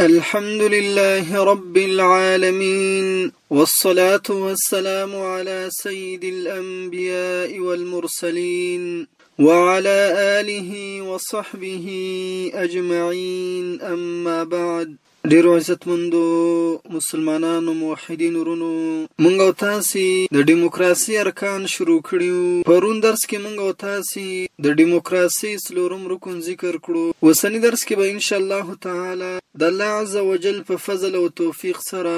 الحمد لله رب العالمين والصلاة والسلام على سيد الأنبياء والمرسلين وعلى آله وصحبه أجمعين أما بعد ډیرو عزتمندو مسلمانانو موحدینو ورونو مونږ او تاسو د دیموکراسي ارکان شروع کړیو پرون درس کې مونږ او تاسو د دیموکراسي څلورم رکن ذکر کړو اوسني درس کې به ان شاء الله تعالی د الله عز وجل په فضل او توفیق سره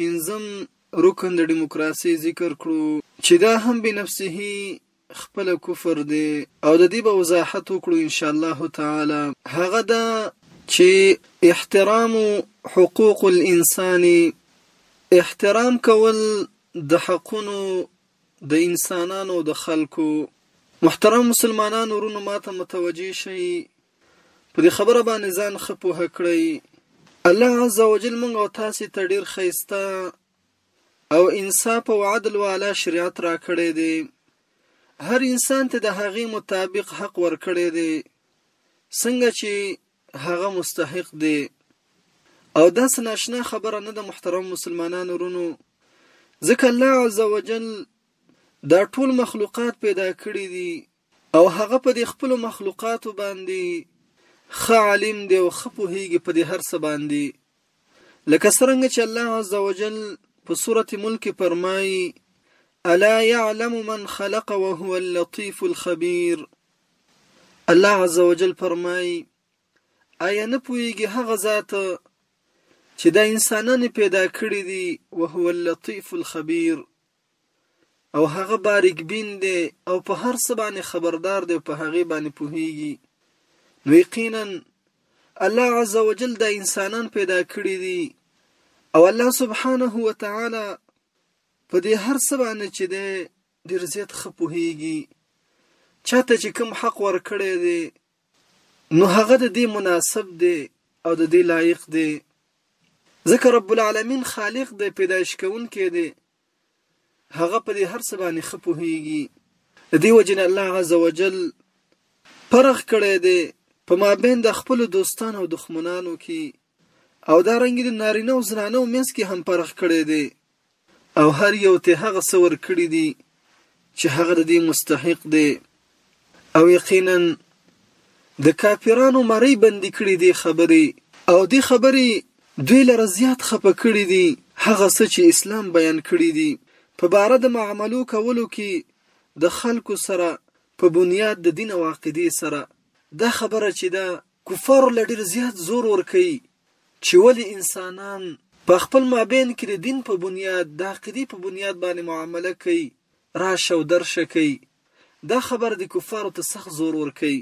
پنځم رکن د دیموکراسي ذکر کړو چې دا هم به نفسه خپل کفر دی او د دې به وضاحت وکړو ان شاء الله تعالی هغه دا چې احترام حقوق الانسان احترام کول د حقونو د انسانانو او د خلکو. محترم مسلمانانو ورونو ماته متوجه شئ په دې خبره باندې ځان ښه پوه کړئ الله عز وجل موږ او تاسې ته ډیر ښایسته او انصاف او عدل والا شریعت راکړی دی هر انسان ته د هغې مطابق حق ورکړی دی څنګه چې هغه مستحق دی او دا څه ناشنا خبره نه ده محترم مسلمانانو ورونو ځکه الله عز وجل دا ټول مخلوقات پیدا کړی دي او هغه په دې خپل مخلوقاتو باندې خ عالم دی او خ په هیږي په دې هر څه باندې لکه څنګه چې الله عز وجل په سوره ملک فرمایي الا يعلم من خلق وهو اللطيف الخبير الله عز وجل فرمائی، آیا نه پوهیږي هغه ذات چې دا انسانان یې پیدا کړي دي وهو اللطیف الخبیر او هغه باریک بین دی او په هر څه باندې خبردار دی او په هغې باندې پوهیږي نو یقینا الله عز وجل دا انسانان پیدا کړي دي او الله سبحانه و تعالی په دې هر څه باندې چې دی ډیر زیات ښه پوهیږي چاته چې کوم حق ورکړی دی نو هغه د دې مناسب دی او د دې لایق دی ځکه رب العالمین خالق دی پیدایش کوونکی دی هغه په دې هر څه باندې ښه پوهیږي د دې وجه نه الله عز وجل فرق کړی دی په مابین د خپل دوستانو او دښمنانو کې او دا رنګ یې د نارینه او زنانه و منځ کې هم پرخ کړی دی او هر یو ته هغه څه ورکړي دي چې هغه د دې مستحق دی او یقینا د کافرانو مری بندي کړي دي خبرې او دې خبرې دوی لره زیات خپه کړي دي هغه څه چې اسلام بیان کړي دي په باره د معاملو کولو کې د خلکو سره په بنیاد د دین او عقیدې سره دا خبره چې دا کفارو لا ډیر زیات زور ورکوي چی ولی انسانان په خپل مابین کی د دین په بنیاد د عقیدی په بنیاد باندی معامله کوي راشه او درشه کوي دا خبره دی کفارو ته سخت زور ورکوي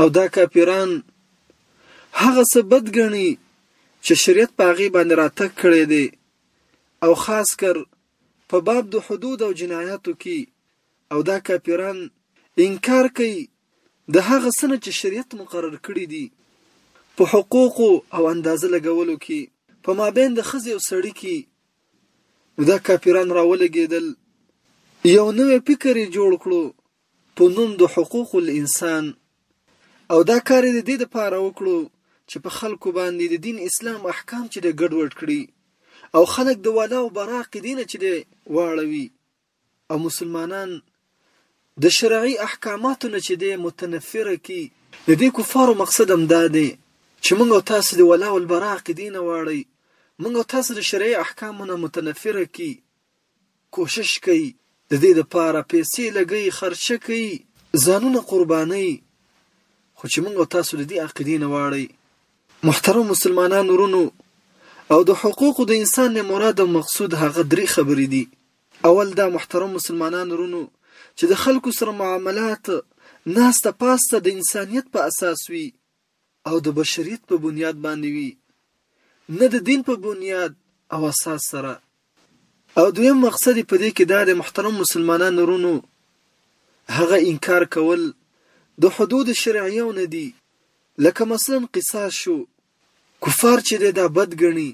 او دا کافران هغه څه بد ګڼي چې شریعت په هغې باندې راتګ کړی دی او خاص کر په باب د حدود او جنایاتو کې او دا کافران انکار کوي د هغه څه نه چې شریعت مقرر کړي دي په حقوقو او اندازه لګولو کې په مابین د ښځې او سړي کې نو دا کافران راولګېدل یو نوی فکر یې جوړ کړو په نوم د حقوق الانسان او دا کار یې د دې دپاره وکړو چې په خلکو باندې د دین اسلام احکام چې دی ګډوډ کړي او خلک د ولا او برا عقیدې نه چې دی واړوي او مسلمانان د شرعي احکاماتو نه چې دی متنفره کړي. د دې کفارو مقصد هم دا دی چې موږ او تاسې د ولاء والبراء عقیدې نه واړوي، موږ او تاسې د شرعي احکامو نه متنفره کړي، کوشش کوي، د دې لپاره پیسې لګوي، خرچه کوي، ځانونه قربانوي، خو چې موږ او تاسو د دې عقیدې نه واړوي. محترم مسلمانان ورونو او د حقوقو د انسان نه مراد او مقصود هغه درې خبرې دي اول دا محترم مسلمانان ورونو چې د خلکو سره معاملات ناسته پاسته د انسانیت په اساس وي او د بشریت په بنیاد باندې وي نه د دین په بنیاد او اساس سره او دویم مقصد په دې کې دا د محترم مسلمانانو ورونو هغه انکار کول د حدود شرعیو نه دي لکه مثلا قصاص شو کفار چې دا بد ګڼي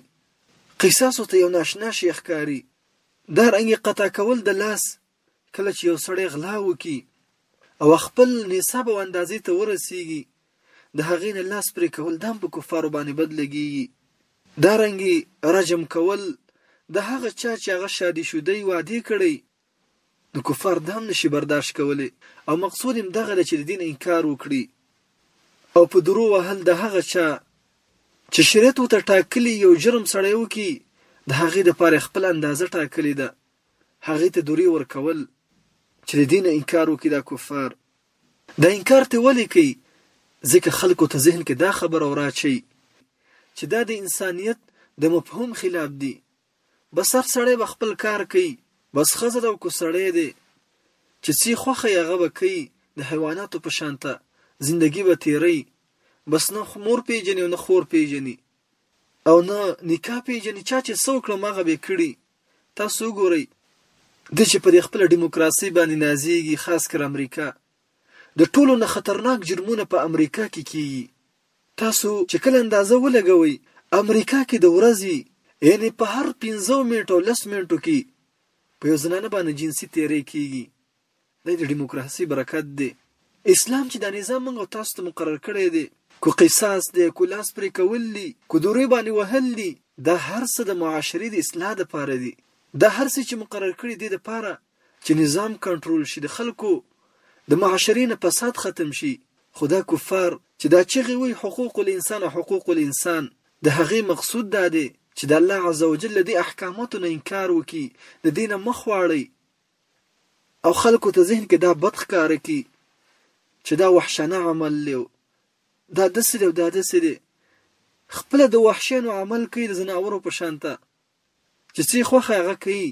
قصاص ته یو ناشنا شیخ کاری دا رنګ قطع کول د لاس کله چې یو سړی غلا وکړي او خپل نصاب او اندازې ته ورسیږي د هغې نه لاس پرې کول دا هم په کفارو باندې بد لګیږي دا رنګ رجم کول د هغه چا چې هغه شادي شوده وعده کړی نو کفار دا هم نشي برداشت کولی او مقصود هم دغه چې د دین انکار وکړي او په درو وهل د هغه چا چې شریعت ورته ټاکلي یو جرم سړی وکړي د هغې دپاره یې خپله اندازه ټاکلې ده هغې ته دورې ورکول چې د دې نه انکار وکړي دا کفار دا انکار ترې ولې کوي ځکه خلکو ته ذهن کې دا خبره وراچوي چې دا د انسانیت د مفهوم خلاف دي بس هر سړی به خپل کار کوي بس ښځه ده او که سړی دی چې څۀ خوښه یې هغه به کوي د حیواناتو په شان ته زندګي به تېروي بس نه مور پېژني او نه خور پېژني او نه نکاح پېژني چا چې څه وکړم هغه به کړي تاسو وګورئ دې چې په دې خپله ډیموکراسۍ باندې نازېږي خاص کر امریکا د ټولو نه خطرناک جرمونه په امریکا کې کیږي تاسو چې کله اندازه ولګوئ امریکا کې د ورځې یعنې په هر پنځو منټو او لس منټو کې په یو زنانه باندې جنسي تیری کیږي دا د ډیموکراسي برکت دی اسلام چې دا نظام موږ تاسو ته مقرر کړی دی کو قصاص دی کو لاس پرې کول دي کو دورې باندې وهل دي دا هر څه د معاشرې د اصلاح لپاره دي دا هر څه چې مقرر کړي دي لپاره چې نظام کنټرول شي د خلکو د معاشرې نه فساد ختم شي خو دا کفار چې دا چغې وي حقوق الانسان او حقوق الانسان د هغې مقصود دا دی چې د الله عزوجل له دې احکاماتو نه انکار وکړي د دې نه مخ واړوي او خلکو ته ذهن کې دا بد ښکاره کړي چې دا وحشانه عمل دی دا داسې دی او دا داسې دی خپله د وحشیانو عمل کوي د ځناورو په شان ته چې څۀ يې خوښه هغه کوي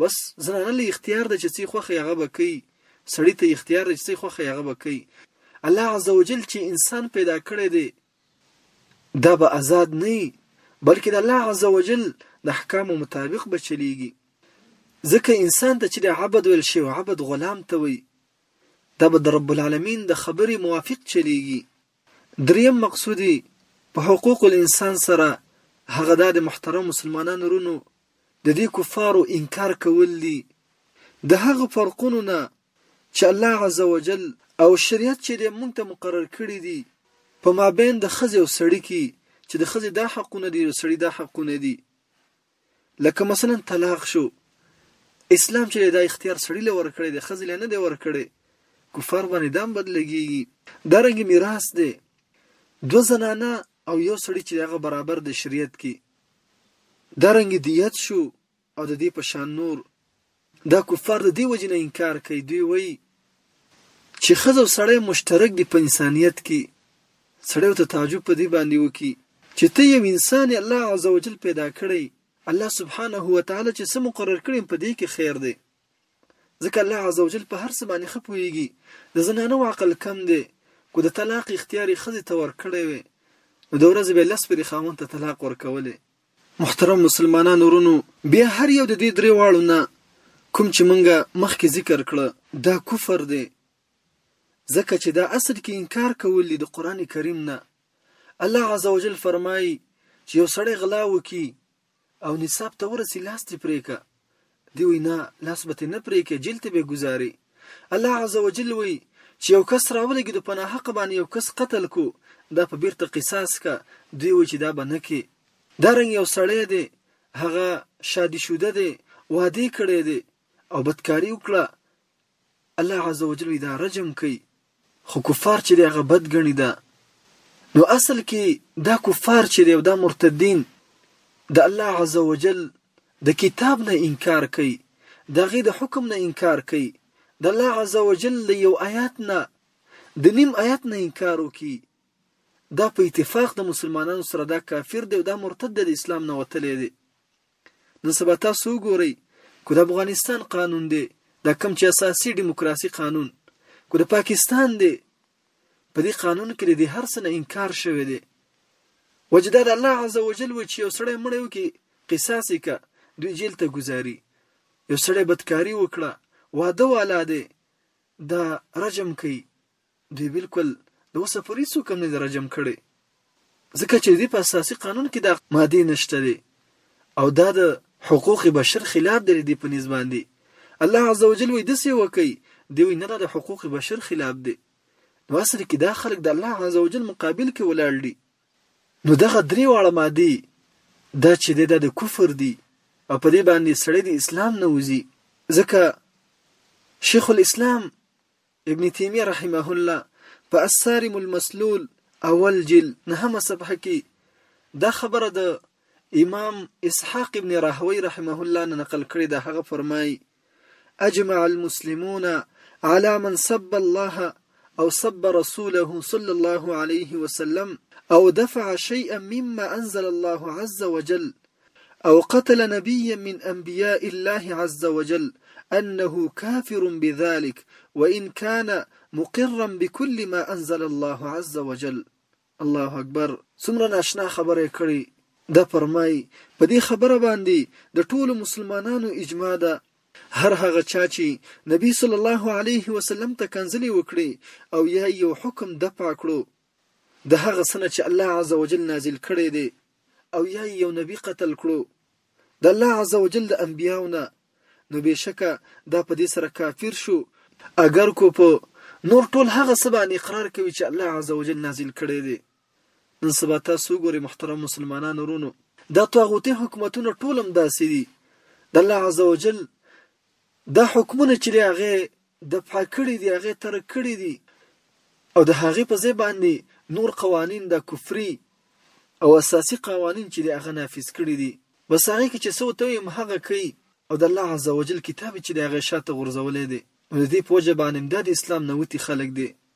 بس زنانه له اختيار ده چې څۀ يې خوښه هغه به کوي سړي ته اختيار ده چې څۀ يې خوښه هغه به کوي الله عزوجل چې انسان پيدا کړی دی دا به ازاد نه وي بلکې د الله عزوجل د احکامو مطابق به چليږي ځکه انسان ته چې د عبد ویل شي او عبد غلام ته وي دا به د رب العالمین د خبرې موافق چلیږي دریم مقصود یې په حقوق الانسان سره هغه دا د محترم مسلمانانو ورونو د دې کفارو انکار کول دي د هغه فرقونو نه چې الله عز وجل او شریعت چې د مونږ ته مقرر کړی دي په مابین د خځې او سړي کې چې د خځې دا حقونه دي او سړي دا حقونه دي لکه مثلا طلاق شو اسلام چې دا اختیار سړی له ورکړی دی خځې له نه دی ورکړی کفار باندې دام بد لګیږي دا رنګ میراث دی دو زنانه او یو سړی چې هغه برابر د شریعت کې دا رنګ دیت شو او د دې په شان نور دا کفار د دې وجې نه انکار کوي دوی وایي چې ښځه او سړی مشترک دي په انسانیت کې سړی ورته تعجب په دې باندې وکړي چې ته یو انسان یې الله عز وجل پیدا کړی الله سبحانه و تعالی چې څه مقرر کړی په دې کې خیر دی ځکه الله عز وجل په هر څه باندې ښه پوهېږي د زنانو عقل کم دی کو د طلاق اختیار یې ښځې ته ورکړی وی نو د ورځې به یې لس پرې خاوند ته طلاق ورکولی محترم مسلمانان ورونو بیا هر یو د دې درې واړو نه کوم چې مونږ مخکې ذکر کړه دا کفر دی ځکه چې دا اصل کې انکار کول دي د قران کریم نه الله عزوجل فرمایي چې یو سړی غلا وکي او نصاب ته ورسي لاس دې پرې که دی وی نه لاس به تی نه پری که جیل ته به ګزاری الله عز وجل وی چې یو کس راولګیدو په ناحق باندې یو کس قتل کو دا په بیرته قصاص کا دوی وی چې دا به نه کی دا رنګ یو سړی دی هغه شادي شوده دی واده کړی دی او بدکاری وکړه الله عز وجل وی دا رجم کئ خو کفار چې دی هغه بد ګڼي دا نو اصل کې دا کفار چې دی او دا مرتدین د الله عز وجل د کتاب نه انکار کوي د غي د حکم نه انکار کوي د الله عز وجل له یو آیات نه د نیم آیات نه انکار وکي دا په اتفاق د مسلمانانو سره دا کافر دی او دا مرتد د اسلام نه وتلی دی نن سبا تاسو وګورئ که د افغانستان قانون دی دا کم چې اساسي دیموکراسي قانون که د پاکستان دی په دې قانون کې د هر څه نه انکار شوی دی وجه دا د الله عز وجل و چې یو سړی مړی وکړي قصاص یې که دوی جیل ته ګزاري یو سړی بدکاري وکړه واده والا دی دا رجم کوي دوی بلکل د اوسه پوري هیڅوک هم نه دي رجم کړي ځکه چي د دوی په اساسي قانون کي دا مادې نشته دي او دا د حقوق بشر خلاف دي د په نسبت باندي الله عز وجل وي دسي وکي دی وي نه دا د حقوق بشر خلاف دي نو اصل کي دا خلک د الله عز وجل مقابل کي ولاړ دي نو دغه درې واړه مادې دا چې دی دا د کفر دی او په دې باندې سړی د اسلام نه وځي ځکه شیخ الاسلام ابن تیمیه رحمه الله په السارم المسلول اول جل نهمه صفحه کې دا خبره د امام اسحاق ابن راهوی رحمه الله نه نقل کړې ده هغه فرمایي اجمع المسلمون على من سب الله او سب رسوله صلى الله عليه وسلم او دفع شيئا مما انزل الله عز وجل او قتل نبيا من انبياء الله عز وجل انه كافر بذلك وان كان مقرا بكل ما انزل الله عز وجل الله اکبر څومره ناشنا خبره کړی ده فرمای په دې خبره باندې د ټولو مسلمانانو اجماع ده هر هغه چا چې نبی صلی الله علیه وسلم ته کنځلې وکړي او یا یو حکم دفع کړو د هغه څه نه چې الله عزوجل نازل کړی دی او یا یې یو نبي قتل کړو د الله عزوجل د انبیاو نه نو بېشکه دا په دې سره کافر شو اګر کو په نور ټول هغه څه باندې اقرار کوي چې الله عزوجل نازل کړی دی نن سبا تاسو وګورئ محترم مسلمانانو ورونو دا طاغوتي حکومتونه ټول هم داسې دي د الله عزوجل دا حکمونه چې دی هغه دفعه کړي دي هغه ترک کړي دي او د هغه په ځای باندې نور قوانین د کفري او اساسي قوانین چې دی هغه نافذ کړي دي بس هغه کې چې سو ته هم هغه کوي او د الله عزوجل کتاب چې دی هغه شاته غورځولې دي نو د دې په وجه باندې د اسلام نه وتی خلک دي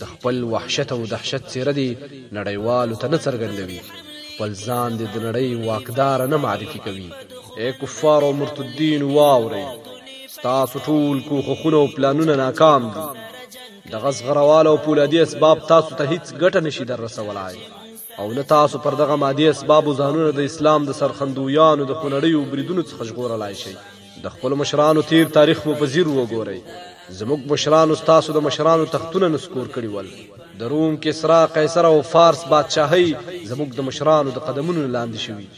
د خپل وحشت او دهشت څیره دې نړیوالو ته نه څرګندوي خپل ځان دې د نړۍ واکدار نه معرفي کوي اے کفار او مرتدین واورئ ستاسو ټول کوښښونه او پلانونه ناکام دي د غزغروال او پولادي اسباب تاسو ته هیڅ ګټه نشي در رسولای او نه تاسو پر دغه مادي اسبابو ځانونه د اسلام د سرخندویانو د خونړیو بریدونو څخه ژغورلای شئ د خپل مشرانو تیر تاریخ مو په زیر وګورئ زموږ مشرانو ستاسو د مشرانو تختونه نسکور کړي ول د روم کسرا قیصر او فارس بادشاهي زموږ د مشرانو د قدمونو لاندې شوي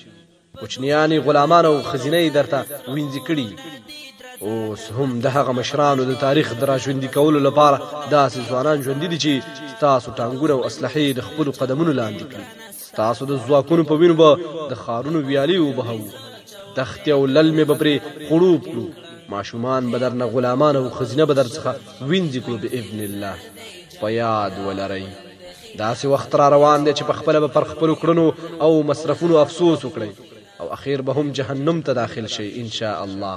کوچنیانی غلامان او خزینه درته وینځي کړي اوس هم د هغه مشرانو د تاریخ درا ژوندۍ کولو لپاره داسې ځوانان ژوندۍ دي چې تاسو ټانګونه او اسلحې د خپل قدمونو لاندې کړي ستاسو د ځواکونو په وینو به د خارونو ویالې وبهوو دښتې او للمې به پرې خړوب کړو ماشومان به درنه غلامان او ښځینه به درڅخه وینځي کړو باذن الله په یاد ولرئ داسې وخت را روان دی چې په خپله به پر خپلو کړنو او مصرفونو افسوس وکړئ او اخیر به هم جهنم ته داخل شئ ان شاء الله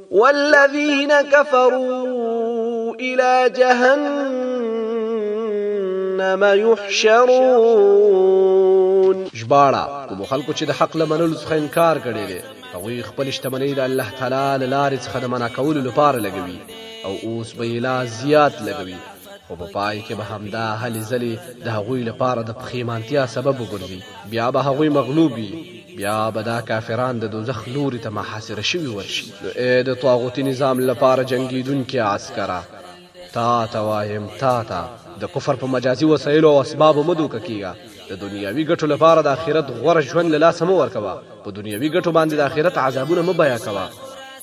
والذین کفروا الى جهنم يحشرون ژباړه کوم خلکو چې د حق لمنلو څخه انکار کړي دي هغوی خپل شتمنۍ د الله تعالی لارې څخه د منع کولو لپاره لګوي او اوس به یې لا زیات لګوي خو په پای کې به همدا هلې ځلې د هغوی لپاره د پښیمانتیا سبب وګرځي بیا به هغوی مغلوب وي بیا به دا کافران د دوزخ لوري ته محاصره شوي ورشي نو ای د طاغوتي نظام لپاره جنګیدونکي عسکره تا ته وایم تا ته د کفر په مجازي وسایلو او اسبابو مه دوکه کیږه د دنیاوي ګټو لپاره د آخرت غوره ژوند له لاسه مه ورکوه په دنیاوي ګټو باندې د آخرت عذابونه مه بیان کوه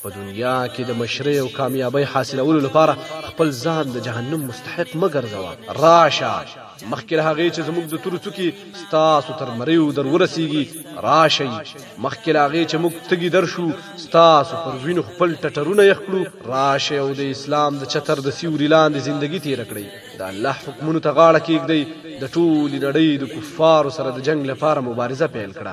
په دنیا کې د مشرۍ او کامیابۍ حاصلولو لپاره خپل ځان د جهنم مستحق مه ګرځوه راشه مخکې له هغې چې زموږ د تورو څوکي ستاسو تر مریو در ورسیږي راشئ مخکې لاغې چې موږ تګي در شو ستاسو پر وینو خپل ټټرونه یې خپلو راشئ او د اسلام د چتر د سیوري لاندې زندگی تیر کړئ د الله حکمونو ته غاړه کېږدئ د ټولې نړۍ د کفارو سره د جنگ لپاره مبارزه پیل کړه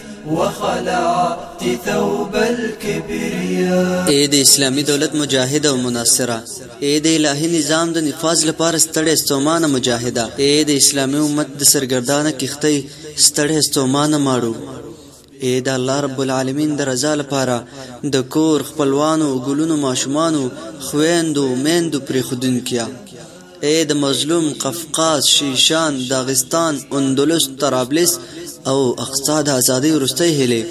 وخلعت ثوب الكبرياء اے د اسلامی دولت مجاهد او مناصره اے د الهی نظام د نفاذ لپاره ستړې ستومانه مجاهده اے د اسلامی امت د سرګردانه کښتۍ ستړې ستومانه ماړو اے د الله رب العالمین د رضا لپاره د کور خپلوانو ګلونو ماشومانو خويندو میندو پرې خودونکیا ای د مظلوم قفقاز شیشان داغستان اندلس طرابلس او اقصا د ازادۍ وروستۍ هیلې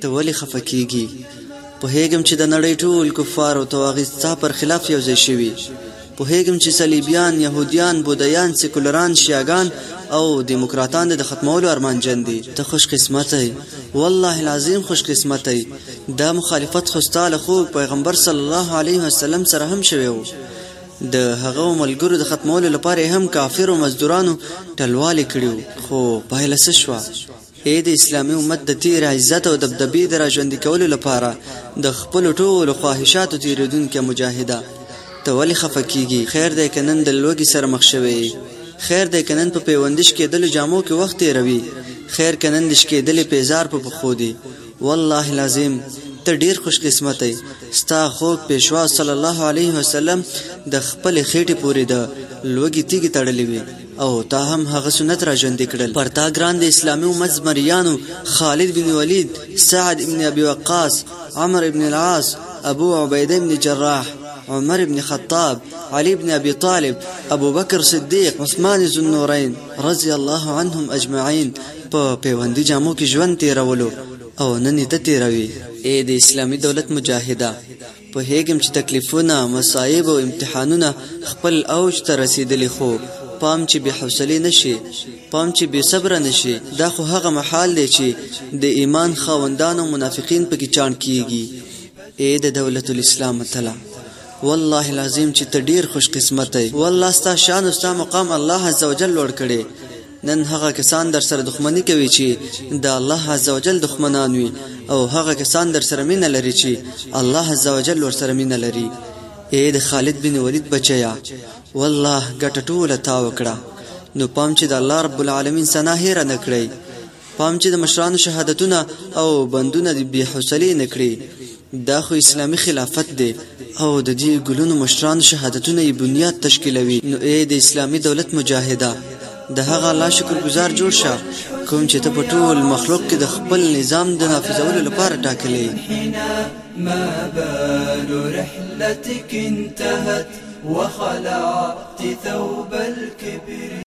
ته ولې خفه کیږي پوهیږم چې د نړۍ ټول کفار او تواغیت ستا پر خلاف یو ځای شوي پوهیږم چې صلیبیان یهودیان بودیان سیکولران شیعګان او دیموکراتان د ختمولو ارمان جن دي ته خوش قسمت یې والله العظیم خوش قسمت یې دا مخالفت خو ستا له خوږ پیغمبر صلی الله علیه وسلم سره هم شوی و د هغه او ملګرو د ختمولو لپاره یې هم کافرو مزدورانو ټلوالې کړي وو، خو پایله څه شوه؟ ای د اسلامي امت د تېر عزت او دبدبې د راژوندي کولو لپاره د خپلو ټولو خواهشاتو تېرېدونکی مجاهده! ته ولې خفه کېږي؟ خیر دی که نن د لوږې سره مخ شوی یې؟ خیر دی که نن په پیوندي شکېدلو جامو کې وخت تېروي؟ خیر که نن د شکېدلې پېزار په پښو دي؟ والله العظیم ته ډیر خوش قسمت یې ستا خو پیشوا صلی الله علیه وسلم د خپل خېټې پورې د لوګي تیګي تړلې وي او تا هم هغه سنت را ژوندې کړل پر تا ګران د اسلامي امت زمریانو خالد بن ولید سعد ابن ابي وقاص عمر ابن العاص ابو عبیده ابن جراح عمر ابن خطاب علي بن ابي طالب ابو بکر صدیق عثمان ذو النورین رضی الله عنهم اجمعین په پیوندی جامو کی ژوند تیرولو او نن یی ته تیروی. ای د اسلامی دولت مجاهده پوهیږم چی تکلیفونه مصایب او امتحانونه خپل اوج ته رسیدلی خو پام چی بی حوصلی نشی پام چی بی صبره نشی دا خو هغه محال دی چی د ایمان خاوندان او منافقین پکی چاڼ کیږی ای د دولت الاسلام اتله والله العظیم چی ته ډیر خوش قسمت یی والله ستا شان او ستا مقام الله عزوجل لوړ کړی نن هغه کسان در سره دښمني کوي چې د الله عزوجل دښمنان وي او هغه کسان در سره مینه لري چې الله عزوجل ور سره مینه لري اې د خالد بن ولید بچیا والله ګټه ټوله تا وکړه نو پام چې د الله رب العالمین ثنا هېره نه کړئ پام چې د مشرانو شهادتونه او بندونه دې بې حوصلې نه کړي دا خو اسلامي خلافت دی او د دې ګلونو مشران شهادتونه یې بنیاد تشکیلوي نو ای د اسلامي دولت مجاهده د هغه الله شکر گزار جوړ شه کوم چې ته په ټول مخلوق کې د خپل نظام د نافذولو لپاره ټاکلې ما بال رحلتك انتهت وخلعت ثوب الكبر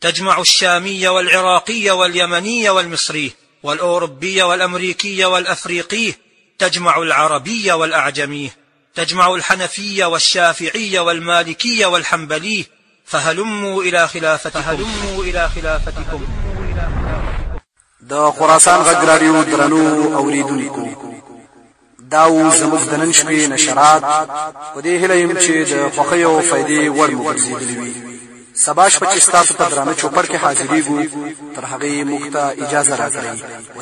تجمع الشامي والعراقي واليمني والمصري والأوروبي والأمريكي والأفريقي تجمع العربي والأعجمي تجمع الحنفي والشافعي والمالكي والحنبلي فهلموا إلى خلافتكم فهلموا إلى خلافتكم د خراسان غږ راډیو درنو اوریدونکو دا و زموږ د نن شپې نشرات په دې هیله یم چې د خوښۍ او فایدې وړ مو ګرځېدلي وي سبا شپه چې ستاسو په درانه چوپړ کې حاضرېږو تر هغې موږ ته اجازه راکړئ